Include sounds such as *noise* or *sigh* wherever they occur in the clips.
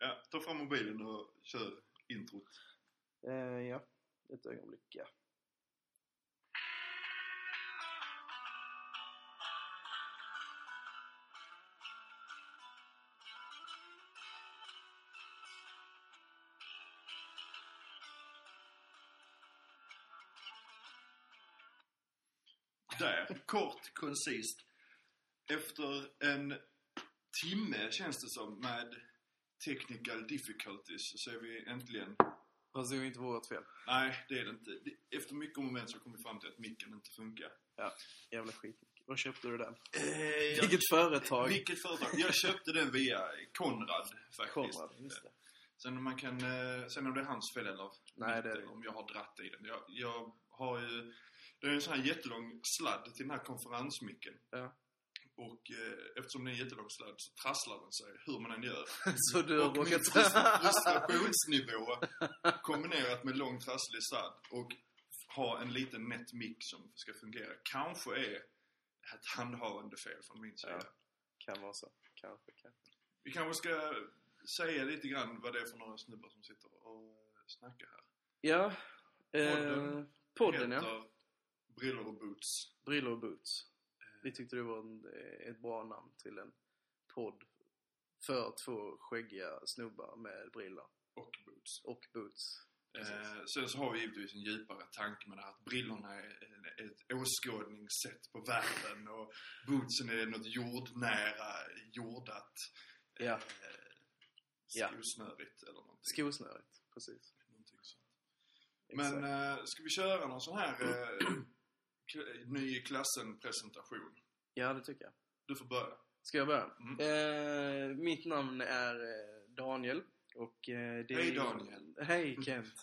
Ja, ta fram mobilen och kör introt. Eh, ja, ett ögonblick ja. Där, kort, koncist. Efter en timme känns det som med technical difficulties så är vi äntligen... Fast det är inte vårt fel. Nej, det är det inte. Efter mycket moment så kom vi fram till att micken inte funkar. Ja, jävla skit. Var köpte du den? Eh, Vilket företag? Vilket företag? Jag köpte den via Konrad faktiskt. Konrad, just det. Sen om man kan... eh, Sen om det är hans fel eller Nej, det är det eller om jag har dratt i den. Jag, jag har ju... Det är en sån här jättelång sladd till den här konferensmicken. Ja. Och eh, eftersom det är en jättelång sladd så trasslar den sig hur man än gör. *laughs* Så du har råkat... frustra- frustrationsnivå kombinerat med lång trasslig sladd och ha en liten nätt mick som ska fungera kanske är ett handhavande fel från min sida. Ja. kan vara så. Kanske, kanske. Vi kanske ska säga lite grann vad det är för några snubbar som sitter och eh, snackar här. Ja. Eh, Podden podden ja. Heter Brillor och Boots. Brillor och boots. Vi tyckte det var en, ett bra namn till en podd för två skäggiga snubbar med brillor Och Boots. och boots. Eh, sen så har vi givetvis en djupare tanke med det här att brillorna är ett åskådningssätt på världen och bootsen är något jordnära, jordat, eh, Ja. Skosnörigt eller någonting. Skosnöret, precis. någonting sånt. Exakt. Men eh, ska vi köra någon sån här eh, ny i klassen presentation? Ja, det tycker jag. Du får börja. Ska jag börja? Mm. Eh, mitt namn är eh, Daniel och eh, det Hej, är... Daniel. Hej *laughs* Kent.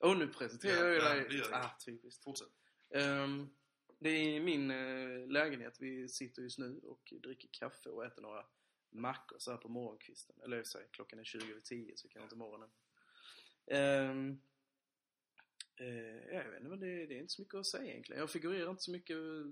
Och nu presenterar Ja, jag ja, dig. ah, typiskt. Fortsätt. Ehm, det är min eh, lägenhet. Vi sitter just nu och dricker kaffe och äter några mackor så här på morgonkvisten. Eller jag säger, klockan är 20 över 10 så vi kan inte morgonen. Ehm, eh, jag vet inte, men det, det är inte så mycket att säga egentligen. Jag figurerar inte så mycket eh,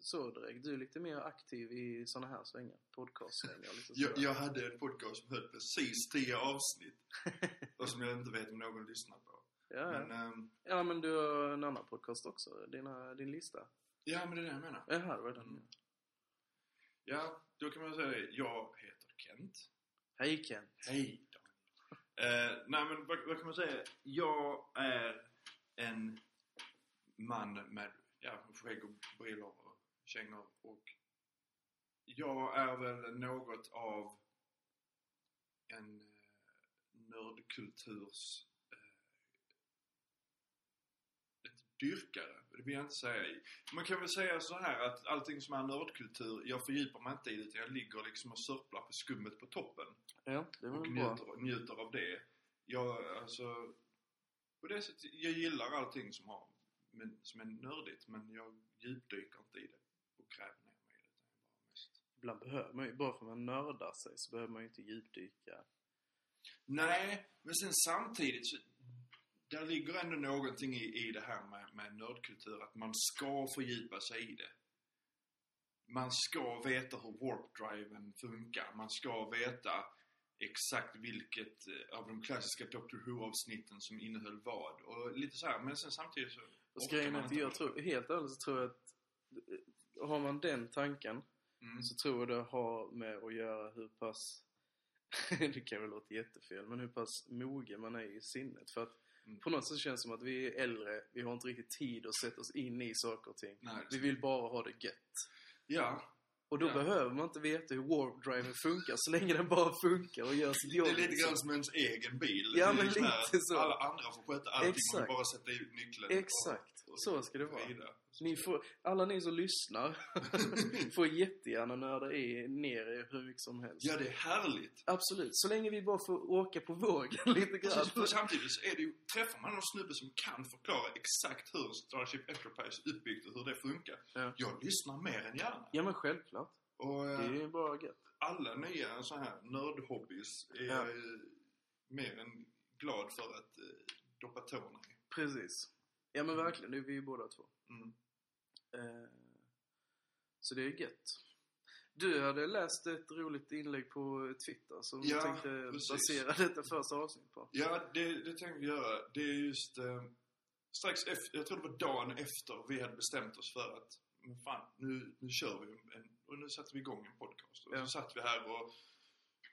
så direkt. Du är lite mer aktiv i såna här svängar. Podcast-svängar lite Jag, jag hade en podcast som höll precis 10 avsnitt *laughs* och som jag inte vet om någon lyssnar på. ja, Men, ja. ehm, ja, men du har en annan podcast också. Dina, din lista. ja, men det är det jag menar. Jaha, det var den. Mm. Ja, då kan man säga det. Jag heter Kent. Hej Kent. Hej Daniel. Eh, nej men vad, vad kan man säga? Jag är en man med ja, skägg och brillor och kängor och jag är väl något av en eh, nördkulturs eh, dyrkare, det vill jag inte säga. Man kan väl säga så här att allting som är nördkultur, jag fördjupar mig inte i det utan jag ligger liksom och sörplar på skummet på toppen Ja, det var och väl bra. njuter, njuter av det. Jag, alltså, på det sättet, jag gillar allting som, har, men, som är nördigt men jag djupdyker inte i det och gräver ner mig i det. utan bara mest. Ibland behöver man ju, bara för att man nördar sig så behöver man ju inte djupdyka. Nej, men sen samtidigt så där ligger ändå någonting i, i det här med, med nördkultur att man ska fördjupa sig i det. Man ska veta hur warp-driven funkar. Man ska veta exakt vilket eh, av de klassiska Doctor Who-avsnitten som innehöll vad. Och lite så här, men sen samtidigt så... Och orkar grejen är att jag tror, helt ärligt så tror jag att eh, har man den tanken Mm. så tror jag det har med att göra hur pass *laughs* det kan väl låta jättefel, men hur pass mogen man är i sinnet. För att Mm. på något sätt känns det som att vi är äldre, vi har inte riktigt tid att sätta oss in i saker och ting. Nej, Vi vill bara ha det gött. Ja, Och då Ja. behöver man inte veta hur warp-driven funkar så länge den bara funkar och gör sitt jobb. det är lite liksom. grann som ens egen bil. Ja, men liksom lite så. Alla andra får sköta allting Exakt. och bara sätta i nyckeln. Exakt. Och, och Så ska det vara. vrida. Ni får, alla ni som lyssnar *laughs* får jättegärna nörda i ner er hur mycket som helst. Ja, det är härligt. Absolut, så länge vi bara får åka på vågen *laughs* lite Precis, för grann. samtidigt så är det ju, träffar man någon snubbe som kan förklara exakt hur Starship Enterprise är uppbyggt och hur det funkar. Ja. Jag lyssnar mer än gärna. Ja men självklart. Och Det eh, är ju bara gött. alla nya så här nördhobbys är Ja. jag eh, mer än glad för att eh, doppa tårna i. Precis. Ja men verkligen, det är vi ju båda två. Mm. Eh, så det är gött. Du hade läst ett roligt inlägg på Twitter som Ja, du tänkte precis. basera detta första avsnitt på. Ja, det, det tänkte vi göra. Det är just eh, strax efter, jag tror det var dagen efter vi hade bestämt oss för att men fan, nu, nu kör vi en, och nu satte vi igång en podcast. Och Ja. så satt vi här och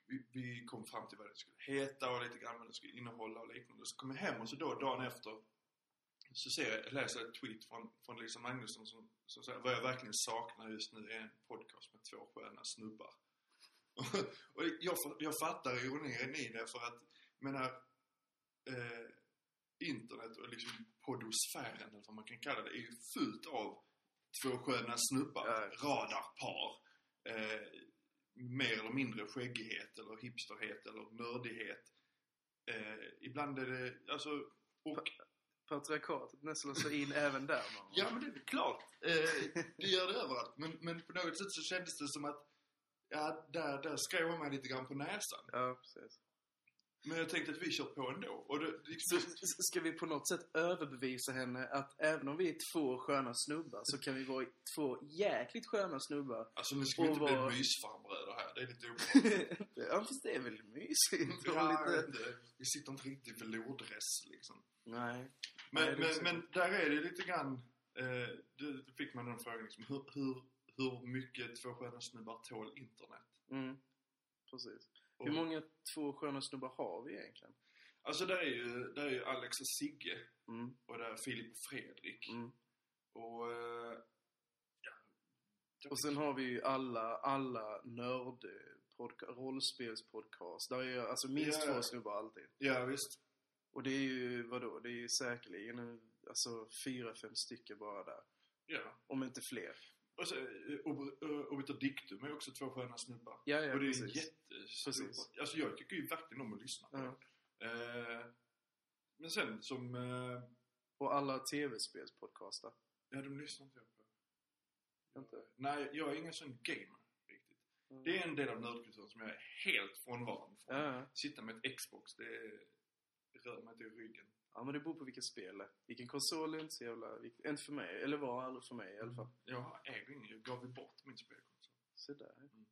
vi, vi kom fram till vad det skulle heta och lite grann vad det skulle innehålla och liknande. Så kom jag hem och så då dagen efter så ser jag, läser jag ett tweet från, från Lisa Magnusson som, som säger vad jag verkligen saknar just nu är en podcast med två sköna snubbar. *laughs* och jag, jag fattar ironin i det för att, menar, eh, internet och liksom podosfären eller vad man kan kalla det är ju fullt av två sköna snubbar, Ja. radarpar. Eh, mer eller mindre skäggighet eller hipsterhet eller nördighet. Eh, ibland är det, alltså, och Patriarkatet nästlar sig in även där. Man. Ja, men det är väl klart. Eh, det gör det överallt. Men, men på något sätt så kändes det som att ja, där, där skrev man lite grann på näsan. Ja, precis. Men jag tänkte att vi kör på ändå. Och det, Så, liksom, ska vi på något sätt överbevisa henne att även om vi är två sköna snubbar så kan vi vara två jäkligt sköna snubbar. alltså nu ska vi inte vad- bli mysfarbröder här. Det är lite obehagligt. *laughs* ja, fast det är väl mysigt? Ja, lite... Vi sitter inte riktigt i velourdress liksom. Nej. Men, Nej, men, men där är det lite grann... Eh, det fick man den frågan liksom. Hur, hur, hur mycket två sköna snubbar tål internet? Mm. Precis. Och- Hur många två sköna snubbar har vi egentligen? Alltså där är ju, där är ju Alex och Sigge. Mm. Och där är Filip och Fredrik. Mm. Och... Eh, ja. Och sen har vi ju alla, alla nörd podca- rollspelspodcast. Där är ju alltså minst Ja. två snubbar alltid. Ja, visst. Och det är ju, vadå? Det är ju säkerligen en, alltså fyra, fem stycken bara där. Ja. Om inte fler. Och så eh, eh, Obiter Dictum är också två sköna snubbar. Ja, ja, och det är precis. Alltså jag tycker ju verkligen om att lyssna på Ja. det. Eh, men sen som... Eh, Och alla tv-spelspodcaster. ja, de lyssnar inte jag på. Inte? Nej, jag är ingen sån gamer riktigt. Mm. Det är en del av nördkulturen som jag är helt frånvarande från. Ja, ja. Sitta med ett Xbox, det, är, rör mig inte i ryggen. ja, men det beror på vilket spel det är. Vilken konsol är inte så jävla viktigt. Inte för mig. Eller var aldrig för mig i alla fall. Jag äger ingen, jag gav ju bort min spelkonsol. Så där. Mm.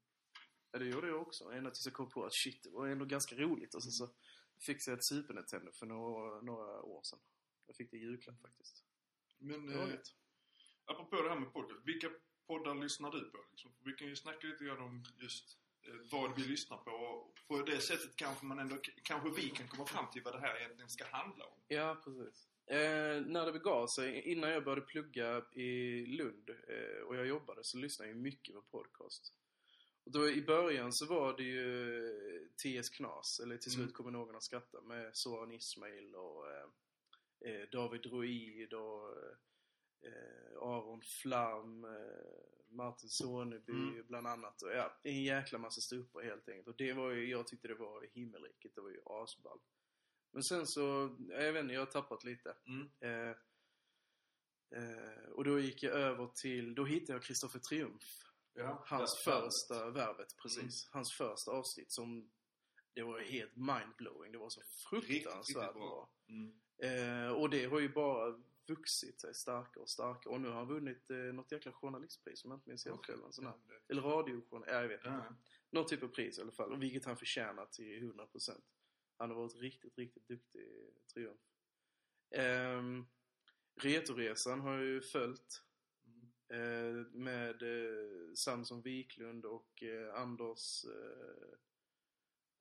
Ja, det gjorde jag också. Ända tills jag kom på att shit, det var ändå ganska roligt. Och så, så fixade jag ett Super Nintendo för några, några år sedan. Jag fick det i julklapp faktiskt. Men eh, gött. apropå det här med podcast, vilka poddar lyssnar du på? Liksom? Vi kan ju snacka lite grann om just vad vi lyssnar på. Och på det sättet kanske man ändå, kanske vi kan komma fram till vad det här egentligen ska handla om. Ja, precis. Eh, när det begav sig, innan jag började plugga i Lund eh, och jag jobbade så lyssnade jag mycket på podcast. Och då i början så var det ju eh, TS Knas, eller Till slut Mm. kommer någon att skratta med Soran Ismail och eh, eh, David Droid och eh, Aron Flam, eh, Martin Soneby Mm. bland annat. Och, ja, en jäkla massa stupor helt enkelt. Och det var ju, jag tyckte det var himmelriket, det var ju asball. Men sen så, jag vet inte, jag har tappat lite. Mm. Eh, eh, och då gick jag över till, då hittade jag Kristoffer Triumf. Ja, Hans första, Värvet, precis. Hans första avsnitt som, det var helt mindblowing. Det var så fruktansvärt Riktigt, riktigt bra. bra. Mm. Eh, och det har ju bara vuxit sig starkare och starkare. Och nu har han vunnit eh, något jäkla journalistpris om jag inte minns helt fel. en sån här. Eller radiojournal, ja, jag vet inte. Ja. Någon typ av pris i alla fall. Och vilket han förtjänar till 100%. Han har varit riktigt, riktigt duktig triumf. Ehm, Retoresan har jag ju följt. Mm. Eh, med eh, Samson Wiklund och eh, Anders eh,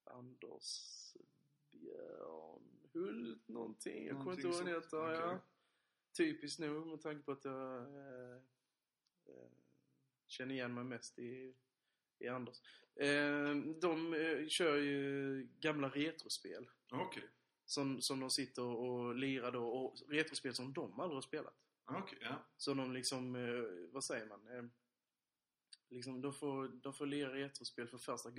Anders Björnhult någonting. Jag kommer inte ihåg vad han heter. Ja. Typiskt nog med tanke på att jag eh, eh, känner igen mig mest i, i Anders. Eh, de eh, kör ju gamla retrospel. Okej. Som, som de sitter och lirar då. Och retrospel som de aldrig har spelat. Okej, ja. Så de liksom, eh, vad säger man? Liksom, de får, de får lira retrospel för första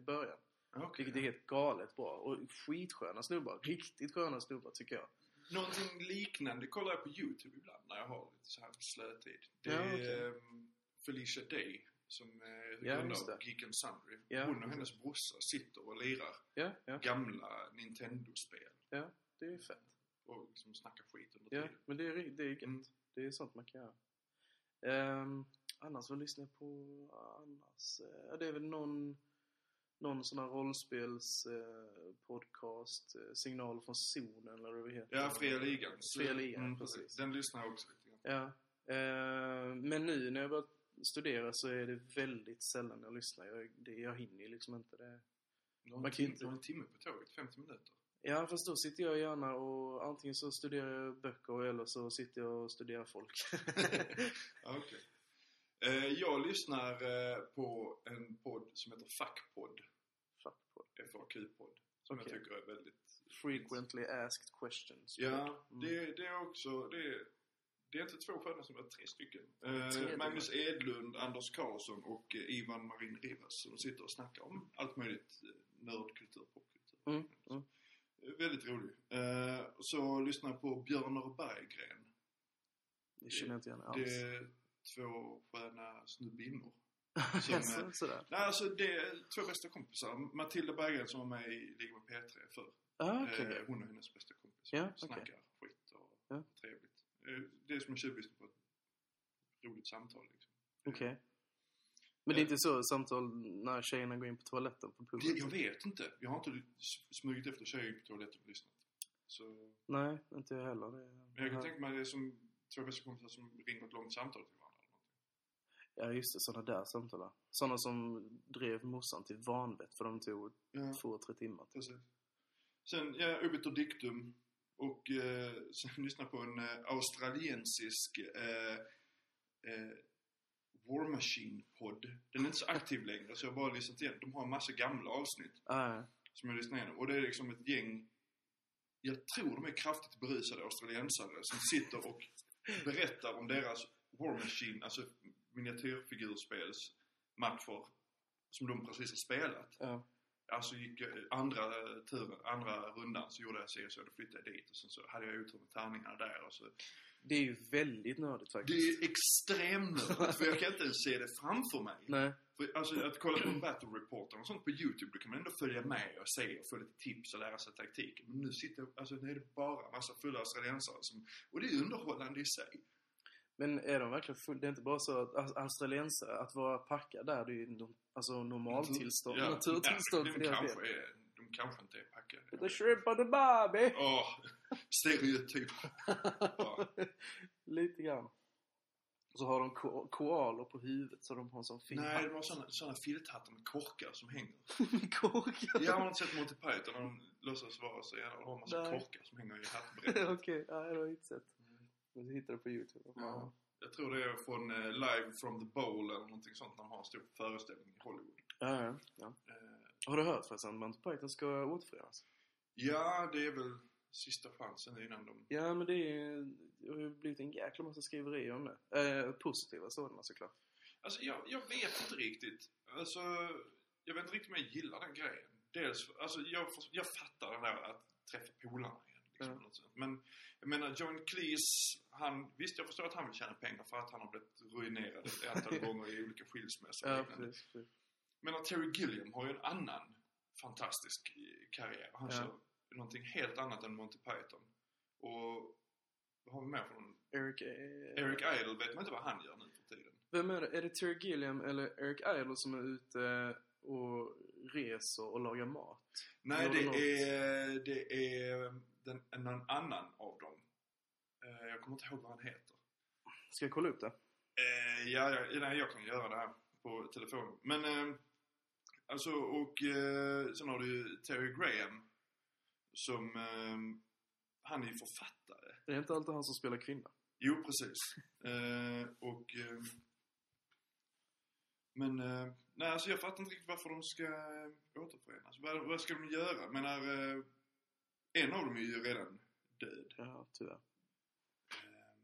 början. Okej. Vilket är helt galet bra. Och skitsköna snubbar. Riktigt sköna snubbar tycker jag. Någonting liknande kollar jag på YouTube ibland när jag har lite så här slötid. Det Ja, är okej. ehm, Felicia Day som är Ja, grundare av. Geek and Sundry. Ja. Hon och hennes brorsa sitter och lirar Ja, ja, gamla Nintendo-spel ja. Det är fett. och liksom snackar skit under Ja, tiden. men det är, det är gött. Mm. Det är sånt man kan göra. Ehm, annars, vad lyssnar jag på annars? Eh, det är väl någon, någon sån här rollspels eh, eh, Signal från zonen eller vad det heter. Ja, Fria Ligan. Fria Ligan, precis. Den lyssnar jag också lite grann. Ja. Eh, men nu när jag börjat studera så är det väldigt sällan jag lyssnar. Jag, det, jag hinner liksom inte det. Du har Man kan inte- du har en timme på tåget, 50 minuter. Ja, fast då sitter jag gärna och antingen så studerar jag böcker eller så sitter jag och studerar folk. *laughs* Ja, Okej. Eh, jag lyssnar eh, på en podd som heter Fackpodd. Det. FAQ-podd. Som Okej. jag tycker är väldigt... Frequently asked questions. Ja, Mm. det, det är också... Det är, det är inte två sköna som är tre stycken. Eh, Tre Magnus Edlund, Anders Karlsson och Ivan Marin Rivas. Så de sitter och snackar om allt möjligt. Nördkultur, popkultur. Mm, mm. Väldigt rolig. Så lyssnar jag på Björner Berggren. Det känner jag inte igen alls. Det två sköna snubbinnor. *laughs* som, Jaså, eh, sådär. Nej, alltså det är två bästa kompisar. Matilda Berggren som var med i Liga med P3 förr. Ah, okej. Eh, hon är hennes bästa kompis. Ja. Snackar skit och Ja. trevligt. Eh, det är som en tjuvlyssna på ett roligt samtal. Liksom. Okej. Men det är inte så samtal när tjejerna går in på toaletten på puben? jag vet inte. Jag har inte smugit efter tjejer på toaletten och lyssnat. Så, Nej, inte jag heller. Det, men jag kan tänka mig det är som två bästa kompisar som ringer ett långt samtal till varandra. Ja, just det. Sådana där samtal. va? Sådana som drev morsan till vanvett för de tog Ja, två, tre timmar. precis. Sen, ja, Obiter Dictum. Och eh, sen lyssna på en eh, australiensisk eh, eh, War Machine-podd. Den är inte så aktiv längre så jag har bara lyssnat igen. De har en massa gamla avsnitt Ah, som jag lyssnar igenom. Och det är liksom ett gäng, jag tror de är kraftigt berusade australiensare som sitter och berättar om deras War Machine, alltså miniatyrfigurspelsmatcher som de precis har spelat. ja. Alltså gick jag, andra turen, andra rundan så gjorde jag så så då flyttade jag dit och sen så hade jag otur med tärningarna där och så. Det är ju väldigt nördigt Det faktiskt. är extremt för jag kan inte ens se det framför mig. Nej. För, alltså att kolla på Battle Reporter och sånt på YouTube, då kan man ändå följa med och se och få lite tips och lära sig taktiken. Men nu sitter, alltså nu är det bara massa fulla australiensare som, och det är underhållande i sig. Men är de verkligen full? Det är inte bara så att australiensare, att vara packad där, det är ju no, alltså normaltillstånd, Ja, naturtillstånd ja, för de, deras kanske del. är, de kanske inte är packade. The shrimp on the barbie! Åh, stereotyp. Ja. Lite grann. Och så har de ko koalor på huvudet så de har en sån fin Nej, det var såna, såna filthattar med korkar som hänger. *laughs* Korkar? Jag har inte sett Monty Python när de låtsas vara så jävla, de har en massa Nej. korkar som hänger i *laughs* hattbrädet. Okej, ja, det har jag inte sett. Så hittar du på YouTube. Ja. Jag tror det är från eh, Live from the Bowl eller någonting sånt när de har en stor föreställning i Hollywood. Ja, ja, ja. Eh, Har du hört förresten att Monty Python ska återförenas? ja, det är väl sista chansen innan de... Ja, men det, är, det har ju blivit en jäkla massa skriverier om det. Eh, positiva sådana såklart. Alltså jag, jag vet inte riktigt. Alltså, jag vet inte riktigt om jag gillar den grejen. Dels, alltså jag, jag fattar den där att träffa polarna. Liksom, Ja. Men jag menar, John Cleese, han, visst jag förstår att han vill tjäna pengar för att han har blivit ruinerad ett antal *laughs* gånger i olika skilsmässor Ja, precis. precis. Men Terry Gilliam har ju en annan fantastisk eh, karriär. Han Ja. kör någonting helt annat än Monty Python. Och vad har vi mer från Eric... Eh, Eric Idle vet man inte vad han gör nu för tiden. Vem är det? Är det Terry Gilliam eller Eric Idle som är ute och reser och lagar mat? Nej, det är, det är den, någon annan av dem. Eh, Jag kommer inte ihåg vad han heter. Ska jag kolla upp det? Eh, Ja, ja, nej, jag kan göra det här på telefonen. Men, eh, alltså, och eh, sen har du ju Terry Graham. Som, eh, han är ju författare. Det är inte alltid han som spelar kvinna. Jo, precis. *laughs* Eh, och... Eh, men, nej alltså jag fattar inte riktigt varför de ska återförenas. Vad, vad ska de göra? Menar, eh, en av dem är ju redan död. Ja, tyvärr. Eh,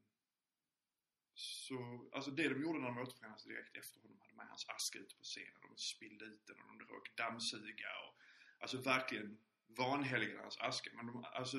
så, alltså det de gjorde när de återförenades direkt efter honom hade med hans aska ute på scenen. De spillde ut den och de råkade dammsuga och alltså verkligen vanhelgade hans aska. Men de, alltså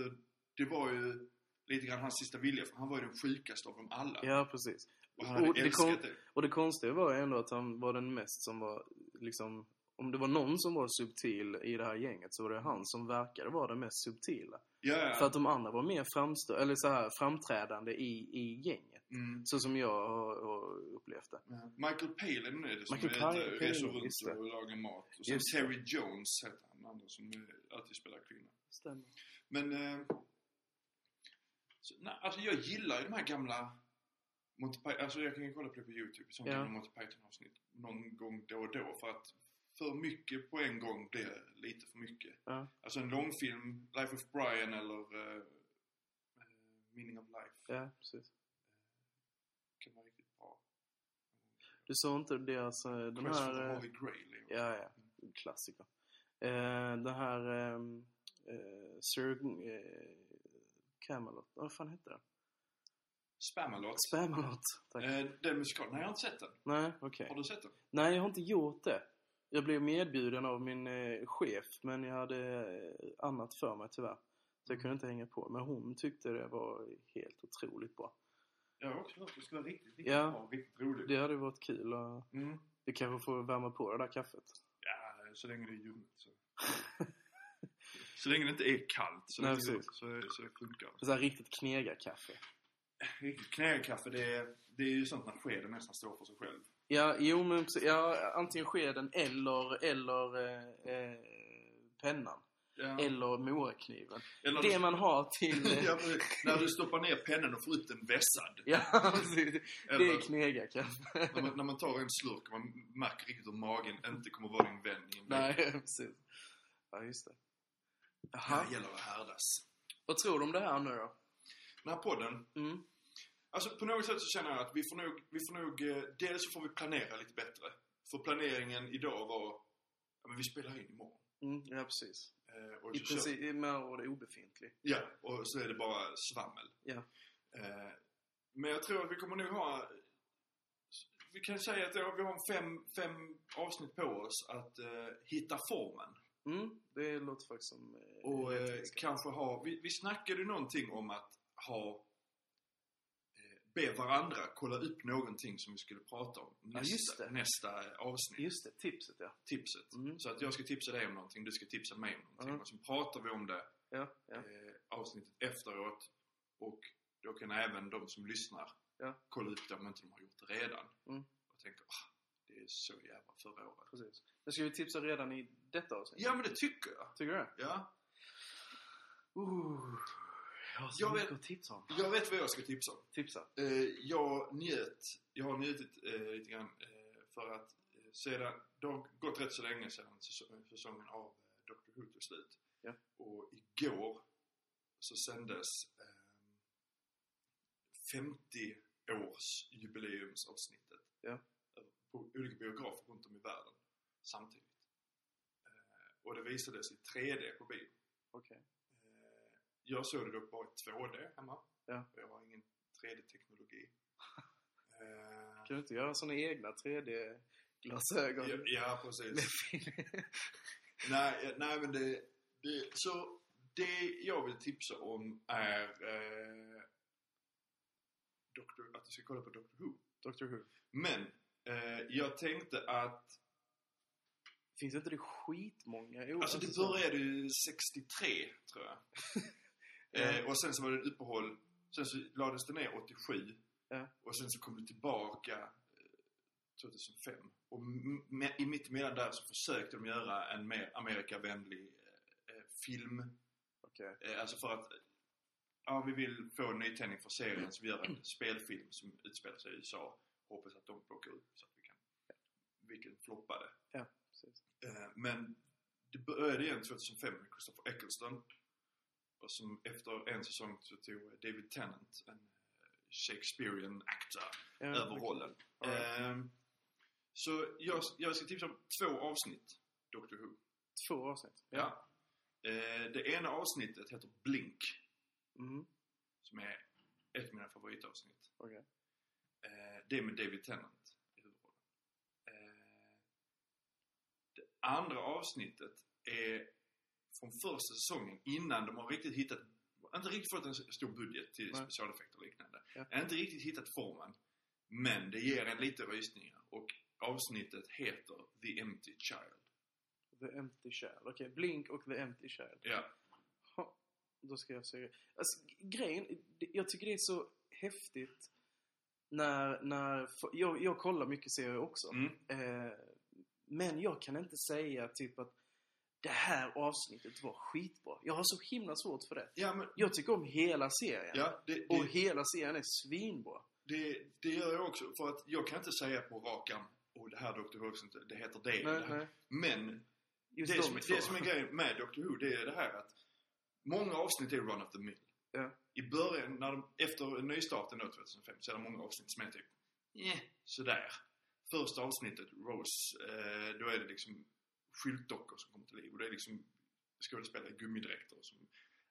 det var ju lite grann hans sista vilja för han var ju den sjukaste av dem alla. Ja, precis. Och han hade Och det älskat det. Och det konstiga var ju ändå att han var den mest som var liksom... Om det var någon som var subtil i det här gänget så var det han som verkade vara den mest subtila. Ja, ja. För att de andra var mer framstå eller så här, framträdande i, i gänget. Mm. Så som jag har, har upplevt det. Ja. Michael Palin är det som Michael är Palin, reser runt och lagar mat. Och sen Just. Terry Jones heter han, andra som alltid spelar kvinna. Stämmer. Men, eh, så, nej, alltså jag gillar ju de här gamla Monty Python, alltså jag kan ju kolla på det på YouTube, sånt Ja. Monty Python-avsnitt någon gång då och då för att för mycket på en gång blir lite för mycket. Ja. Alltså en långfilm, Life of Brian eller eh, eh, Meaning of Life Ja, precis. kan vara riktigt bra. Du sa inte deras, eh, den Quest for the här... eh, Holy Grail Ja, ja. Klassiker. Eh, den här ehm, eh, Sir eh, Camelot, vad fan hette den? Spamalot. Spamalot. Tack. Eh, den musikalen, nej jag har inte sett den. Nej, okej. Har du sett den? Nej, jag har inte gjort det. Jag blev medbjuden av min eh, chef, men jag hade eh, annat för mig tyvärr. Så jag kunde inte hänga på. Men hon tyckte det var helt otroligt bra. Jag har också hört att det ska vara riktigt, riktigt Ja. bra, riktigt roligt. Det hade varit kul och Mm. vi kanske får värma på det där kaffet. Ja, så länge det är ljummet så. *laughs* så länge det inte är kallt så, Nej, det, så, så det funkar. Så här riktigt knegarkaffe. Riktigt knäkaffe, det är, det är ju sånt när skeden nästan står för sig själv. Ja, jo men ja, antingen skeden eller, eller eh, eh, pennan. Ja. Eller morakniven. Eller Det man har till... *laughs* ja, när du stoppar ner pennan och får ut den vässad. ja, precis. Det Eller är knegarkaffe. när, man, när man tar en slurk och man märker riktigt hur magen inte kommer vara din vän i en Nej, vecka. *laughs* precis. Ja, just det. Jaha. Här gäller det att härdas. Vad tror du om det här nu då? Den här podden, Mm. Alltså på något sätt så känner jag att vi får nog, vi får nog eh, dels så får vi planera lite bättre. För planeringen idag var, ja men vi spelar in imorgon. Mm, ja, precis. Eh, och I så kör- princip, med andra ord, obefintlig. Ja, och så är det bara svammel. Ja. Eh, men jag tror att vi kommer nog ha, vi kan säga att vi har fem, fem avsnitt på oss att eh, hitta formen. Mm, det låter faktiskt som... eh, Och eh, kanske ha, vi, vi snackade någonting om att ha Be varandra kolla upp någonting som vi skulle prata om Ja, nästa, det. nästa avsnitt. Just det, tipset ja. tipset. Mm. Så att jag ska tipsa dig om någonting, du ska tipsa mig om någonting. Mm. Och så pratar vi om det Ja, ja. eh, avsnittet efteråt. Och då kan även de som lyssnar Ja. kolla upp det om inte de har gjort det redan. Mm. Och tänka, ah, det är så jävla förra året. Precis. Men ska vi tipsa redan i detta avsnitt? Ja men det tycker jag. Tycker du det? Ja. Uh, jag har så Jag mycket vet- att tipsa om. Jag vet vad jag ska tipsa om. Tipsa. Eh, jag njöt, jag har njutit eh, lite grann eh, för att sedan, det har gått rätt så länge sedan säsong- säsongen av Doctor Who tog slut. Ja. Och igår så sändes eh, 50-års jubileumsavsnittet Ja. på olika biografer runt om i världen samtidigt. Och det visades i 3D på bio. Okej. Jag såg det bara i 2D hemma. Ja. Jag har ingen 3D-teknologi. Eh, *laughs* Kan du inte göra såna egna 3D-glasögon? ja, ja, precis. *laughs* nej, nej, men det, det... Så det jag vill tipsa om är eh, Doctor, att du ska kolla på Doctor Who. Doctor Who. Men eh, jag tänkte att... Finns inte det skitmånga? Jo, Alltså det började ju 63, tror jag. *laughs* Ja. eh, och sen så var det ett uppehåll. Sen så lades det ner 87. Ja. Och sen så kom det tillbaka eh, 2005. Och m- m- i mitt emellan där så försökte de göra en mer Amerikavänlig eh, eh, film. Okej. Eh, alltså för att ja, vi vill få en nytändning för serien så vi gör en spelfilm som utspelar sig i USA. Hoppas att de plockar upp så att vi kan, vilken floppade. Ja, precis. Eh, Men det började igen 2005 med Christopher Eccleston. Och som efter en säsong så tog David Tennant, en eh, Shakespearean actor, Ja, över rollen. Right. Ehm, Så jag, jag ska tipsa om två avsnitt, Doctor Who. Två avsnitt? Ja. Eh, Det ena avsnittet heter Blink, Mm. som är ett av mina favoritavsnitt. Okej. Eh, Det är med David Tennant i huvudrollen. Eh, Det andra avsnittet är från första säsongen innan de har riktigt hittat, inte riktigt fått en stor budget till Nej. specialeffekter och liknande. Ja. Inte riktigt hittat formen. Men det ger en lite rysningar och avsnittet heter The Empty Child. The Empty Child. Okej, Blink och The Empty Child. Ja, Ha, då ska jag säga... Alltså, grejen, jag tycker det är så häftigt när, när, jag, jag kollar mycket serier också. Mm. Eh, men jag kan inte säga typ att det här avsnittet var skitbra. Jag har så himla svårt för det. Ja, men... Jag tycker om hela serien. Ja, det, Och det, hela serien är svinbra. det, det gör jag också. För att jag kan inte säga på rak arm Åh, det här Dr. Who, det heter det. Nej, det nej. Men Just det, de som, det som är grejen med Dr. Who, det är det här att många avsnitt är run of the mill. Ja. I början, när de, efter nystarten då 2005, så är det många avsnitt som är typ eh, sådär. Första avsnittet, Rose, eh, då är det liksom skyltdockor som kommer till liv. Och det är liksom skådespelare i gummidräkter. Som,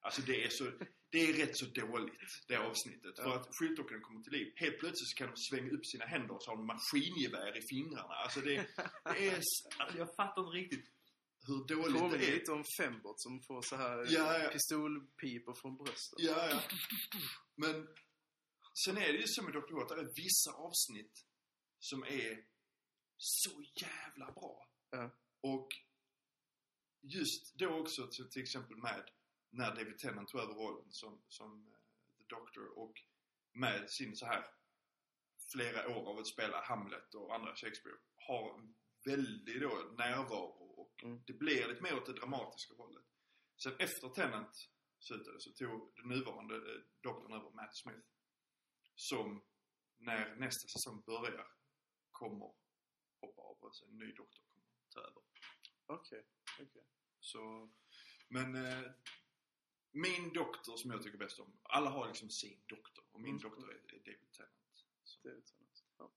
alltså det är så, det är rätt så dåligt, det avsnittet. För Ja. att skyltdockorna kommer till liv. Helt plötsligt så kan de svänga upp sina händer och så har de maskingevär i fingrarna. Alltså det, det är, *laughs* alltså jag fattar inte riktigt hur dåligt Påminner det är. lite om Fembot som får så här Ja, ja. pistolpipor från bröstet. Ja, ja. Men sen är det ju så med Dr. Who att det är vissa avsnitt som är så jävla bra. Ja. Och just då också till, till exempel med när David Tennant tog över rollen som, som eh, The Doctor och med sin så här flera år av att spela Hamlet och andra Shakespeare har en väldig då närvaro och Mm. det blir lite mer åt det dramatiska hållet. Sen efter Tennant slutade så tog den nuvarande eh, doktorn över Matt Smith som när nästa säsong börjar kommer hoppa av och en ny doktor ta över. Okej, okej. Så, men eh, min doktor som jag tycker bäst om, alla har liksom sin doktor och min Mm. doktor är, är David Tennant. Så, lite annat. Ja.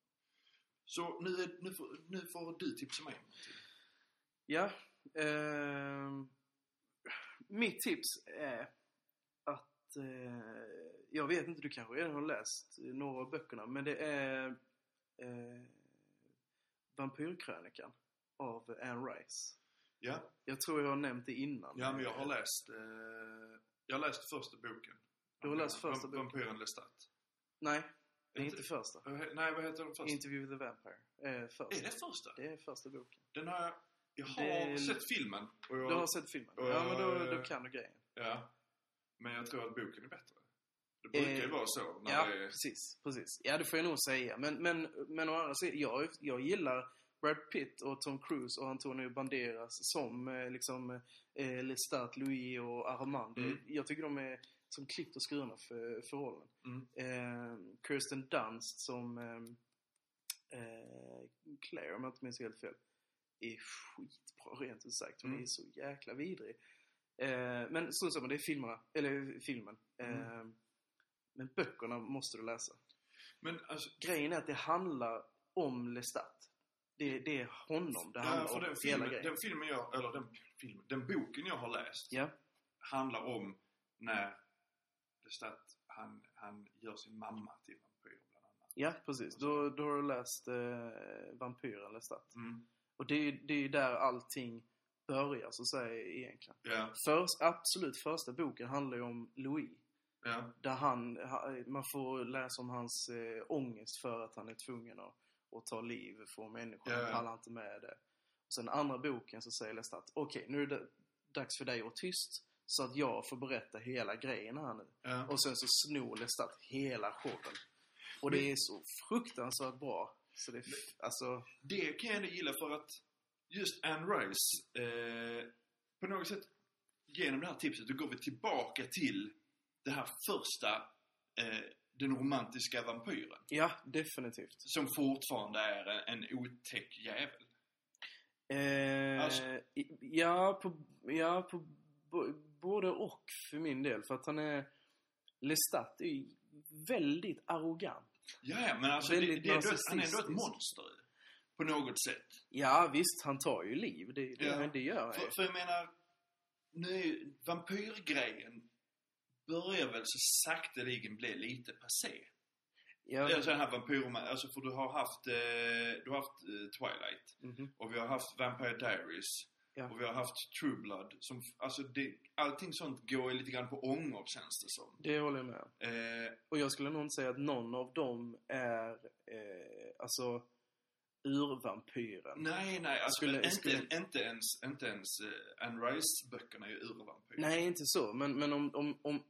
så nu, är, nu, får, nu får du tipsa mig om någonting. Ja. ehm, mitt tips är att eh, jag vet inte, du kanske redan har läst några av böckerna, men det är eh, Vampyrkrönikan av Anne Rice. Ja, Jag tror jag har nämnt det innan. ja men jag har läst eh, jag har läst första boken. Du har läst första boken? Vampyren Lestat. Nej, det är Inte- inte första. He- Nej, vad heter den första? Interview with the Vampire. Eh, första. Är det första? Det är första boken. Den har jag... Jag har Det- sett filmen. Och jag, Du har sett filmen? och Ja, men då, jag- då kan du grejen. Ja. Men jag tror att boken är bättre. Det brukar ju Eh, vara så. När Ja, det är... precis, precis. Ja, det får jag nog säga. Men, men, men å andra sidan, jag, jag gillar Brad Pitt och Tom Cruise och Antonio Banderas som eh, liksom eh, Lestat, Louis och Armand. Mm. Jag tycker de är som klippt och skurna för, för rollen. Mm. Eh, Kirsten Dunst som eh, eh, Claire, om jag inte minns helt fel, är skitbra rent ut sagt. Hon Mm. är så jäkla vidrig. Eh, men så samma, det är filmerna, eller filmen. Mm. Eh, men böckerna måste du läsa. Men alltså, Grejen är att det handlar om Lestat. Det, det är honom det handlar ja, om. den filmen, grejen. den filmen jag, eller den filmen, den boken jag har läst Ja, handlar om när Lestat, han, han gör sin mamma till vampyr bland annat. ja precis. Då, då har du läst eh, Vampyren Lestat. Mm. Och det är det är ju där allting börjar så att säga egentligen. Ja, Först, absolut första boken handlar ju om Louis. ja, Där han, ha- man får läsa om hans eh, ångest för att han är tvungen att, att ta liv från människor. Ja, Han pallar inte med det. Och sen andra boken så säger Lestat, okej nu är det dags för dig att vara tyst. Så att jag får berätta hela grejen här nu. ja. Och sen så snor Lestat hela showen. Och det är så fruktansvärt bra. Så det alltså, Det kan jag ändå gilla för att just Anne Rice, eh, på något sätt genom det här tipset, då går vi tillbaka till det här första, eh, den romantiska vampyren. ja definitivt. Som fortfarande är en, en otäck jävel. Eh, Alltså- Ja, på, ja på både och för min del. För att han är... Lestat är ju väldigt arrogant. Ja, men alltså det, Väldigt det är ändå, han är ändå ett monster. På något sätt. Ja, visst, han tar ju liv. Det, det, Ja. det gör han För, för jag menar, nu vampyrgrejen börjar väl så sakteligen bli lite passé. Ja, Det är så här vampyrer, alltså för du har haft, eh, du har haft eh, Twilight. mhm. Och vi har haft Vampire Diaries. Ja. Och vi har haft True Blood. Som, alltså det, allting sånt går lite grann på ångor känns det som. Det håller jag med. Eh, Och jag skulle nog inte säga att någon av dem är, eh, alltså, urvampyren. nej, nej. Alltså, Skulle- inte, skulle- inte ens, inte ens eh, Anne Rice-böckerna är ju urvampyrer. Nej, inte så. Men, men om, om, om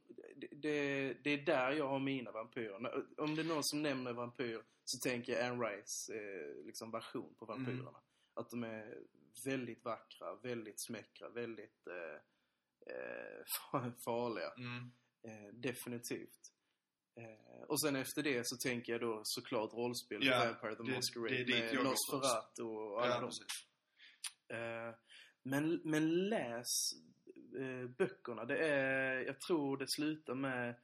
det, det, är där jag har mina vampyrer. Om det är någon som nämner vampyr så tänker jag Anne Rice eh, liksom version på vampyrerna. Att de är väldigt vackra, väldigt smäckra, väldigt eh, eh, *laughs* farliga. Mm. Eh, definitivt. Eh, och sen efter det så tänker jag då såklart rollspel, Ja, Vampire the det- Masquerade det dit med Nosferatu och alla Ja, de. precis. Eh, men, men läs eh, böckerna. Det är, jag tror det slutar med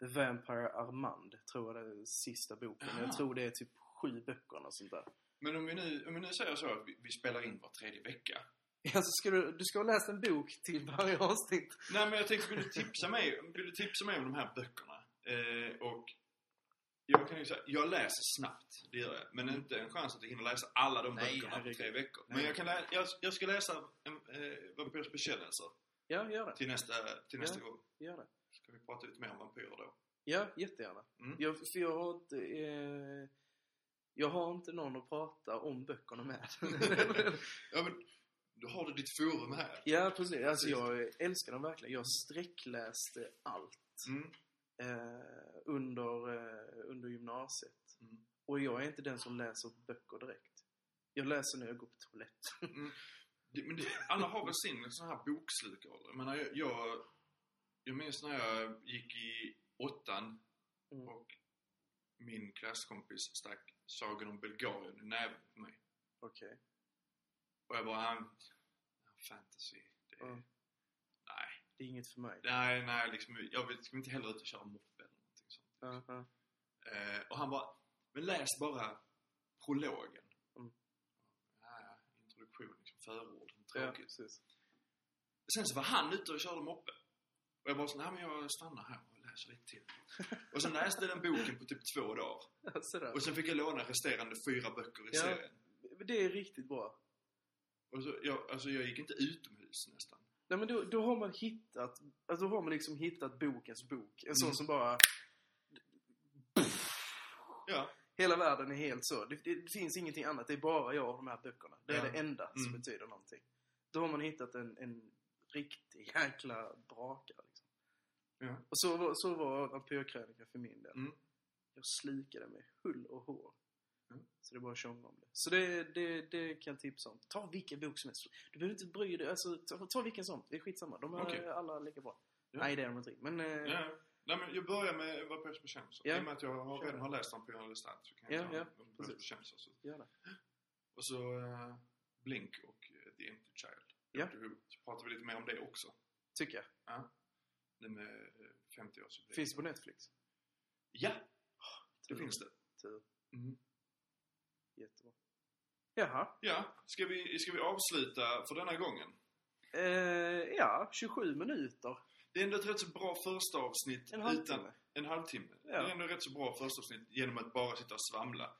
The Vampire Armand. Tror jag det är sista boken. Aha. Jag tror det är typ sju böcker och sånt där. Men om vi, nu, om vi nu säger så att vi, vi spelar in var tredje vecka. Alltså ska du, du ska ha läst en bok till varje avsnitt. Nej men jag tänkte, vill du tipsa mig, vill du tipsa mig om de här böckerna? Eh, och jag kan ju säga, jag läser snabbt, det gör jag. Men inte en chans att jag hinner läsa alla de Nej, böckerna på tre veckor. Men Nej. jag, kan lä- jag, jag ska läsa en, eh, Vampyrs bekännelser Ja, gör det. till nästa, till nästa gång. Gör det. Ska vi prata lite mer om vampyrer då? Ja, jättegärna. Mm. Jag, för jag har inte... Eh, jag har inte någon att prata om böckerna med. *laughs* Ja men, då har du ditt forum här. ja, precis. Alltså jag älskar dem verkligen. Jag sträckläste allt. Mm. Eh, under, eh, under gymnasiet. Mm. Och jag är inte den som läser böcker direkt. Jag läser när jag går på toaletten. Men det, alla har väl sin sån här bokslukålder. Jag menar, jag, jag, jag minns när jag gick i åttan Mm. och min klasskompis stack Sagan om Bulgarien i näven på mig. Okej. Och jag bara, han, fantasy, det, Ja. nej, Det är inget för mig. nej, nej, liksom, jag vill inte heller ut och köra moppe eller någonting sånt. Ja, ja. Eh, och han bara, men läs bara prologen. Mm. Ja, ja, introduktion, liksom, förord, ja, tråkigt. precis. Sen så var han ute och körde moppe. Och jag bara så, nej men jag stannar här och läser lite till. och sen läste jag den boken på typ två dagar. *laughs* Sådär. Och sen fick jag låna resterande fyra böcker i Ja. serien. Det är riktigt bra. Och så, jag, alltså jag gick inte utomhus nästan. Nej men då, då har man hittat, alltså då har man liksom hittat bokens bok. En sån Mm. som bara, Ja. hela världen är helt så. Det, det, finns ingenting annat, det är bara jag och de här böckerna. Det är Ja. det enda som Mm. betyder någonting. Då har man hittat en, en riktig jäkla brakare liksom. Ja. Och så var, så var Vampyrkrönikan för min del. Mm. Jag slikade med hull och hår. Mm. Så det är bara att tjonga om det. Så det, det, det kan jag tipsa om. Ta vilken bok som helst. Du behöver inte bry dig. Alltså, ta, ta vilken som. Det är skitsamma. De är Okej. alla lika bra. Ja. Nej, det är de inte. Men... eh, ja. Nej men jag börjar med Vampyrs bekännelser. Ja. I och med att jag har, redan har läst Vampyren Lestat så kan Ja, jag ta ja, Vampyrs precis. bekännelser. Så. Gör det. Och så eh, Blink och eh, The Empty Child. Ja. Så pratar vi lite mer om det också. Tycker jag. Ja. Nu med eh, 50 år så blir Finns det på Netflix? Ja, det Tur. finns det. Tur. Mm. Jättebra. Jaha. Ja, ska vi, ska vi avsluta för denna gången? Eh, ja, 27 minuter. Det är ändå ett rätt så bra första avsnitt En halvtimme. utan en halvtimme. Ja. Det är ändå ett rätt så bra första avsnitt genom att bara sitta och svamla.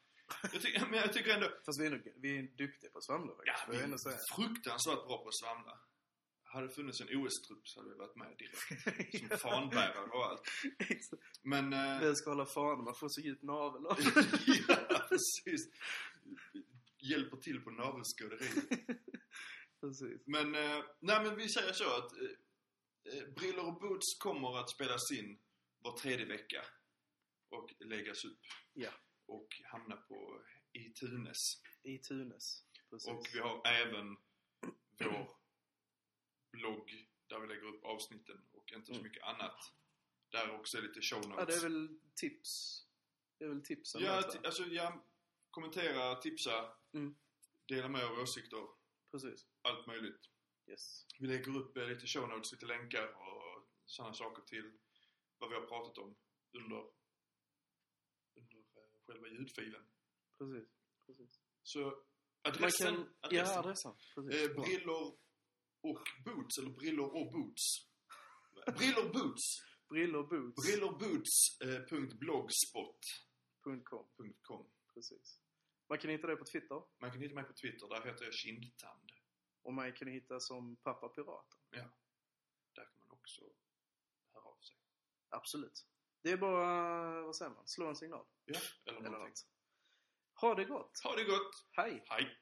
Jag tycker, *laughs* men jag tycker ändå, Fast vi är, ändå, vi är duktiga på att svamla ja, faktiskt. får vi är fruktansvärt bra på att svamla. Hade det funnits en OS-trupp så hade vi varit med direkt. Som fanbärare och allt. Men... eh, Vem ska hålla fan? Man får så djup navel. *laughs* ja, precis. Hjälper till på navelskåderiet. *laughs* Precis. Men, eh, nej men vi säger så att eh, eh, Briller och Boots kommer att spelas in var tredje vecka. Och läggas upp. Ja. Och hamna på i Tunes. I Tunes. Precis. Och vi har även vår blogg där vi lägger upp avsnitten och inte så Mm. mycket annat. Där också är lite show notes. Ja, det är väl tips. Det är väl tipsen. Ja, alltså ja, kommentera, tipsa, Mm. dela med er åsikter, Precis. allt möjligt. Yes. Vi lägger upp eh, lite show notes, lite länkar och sådana saker till vad vi har pratat om under, under eh, själva ljudfilen. Precis. Precis. Så adressen, kan... adressen Ja, adressen. Precis. eh, brillor och boots, eller brillor och boots. Brillor boots! Brillor boots. Brilloboots.blogspot.com .com. Precis. Man kan hitta det på Twitter. Man kan hitta mig på Twitter, där heter jag Kindtand. Och man kan hitta som Pappa Piraten. Där kan man också höra av sig. Absolut. Det är bara, vad säger man, slå en signal. Ja, eller Eller någonting. något. Ha det gott. Ha det gott! Hej! Hej!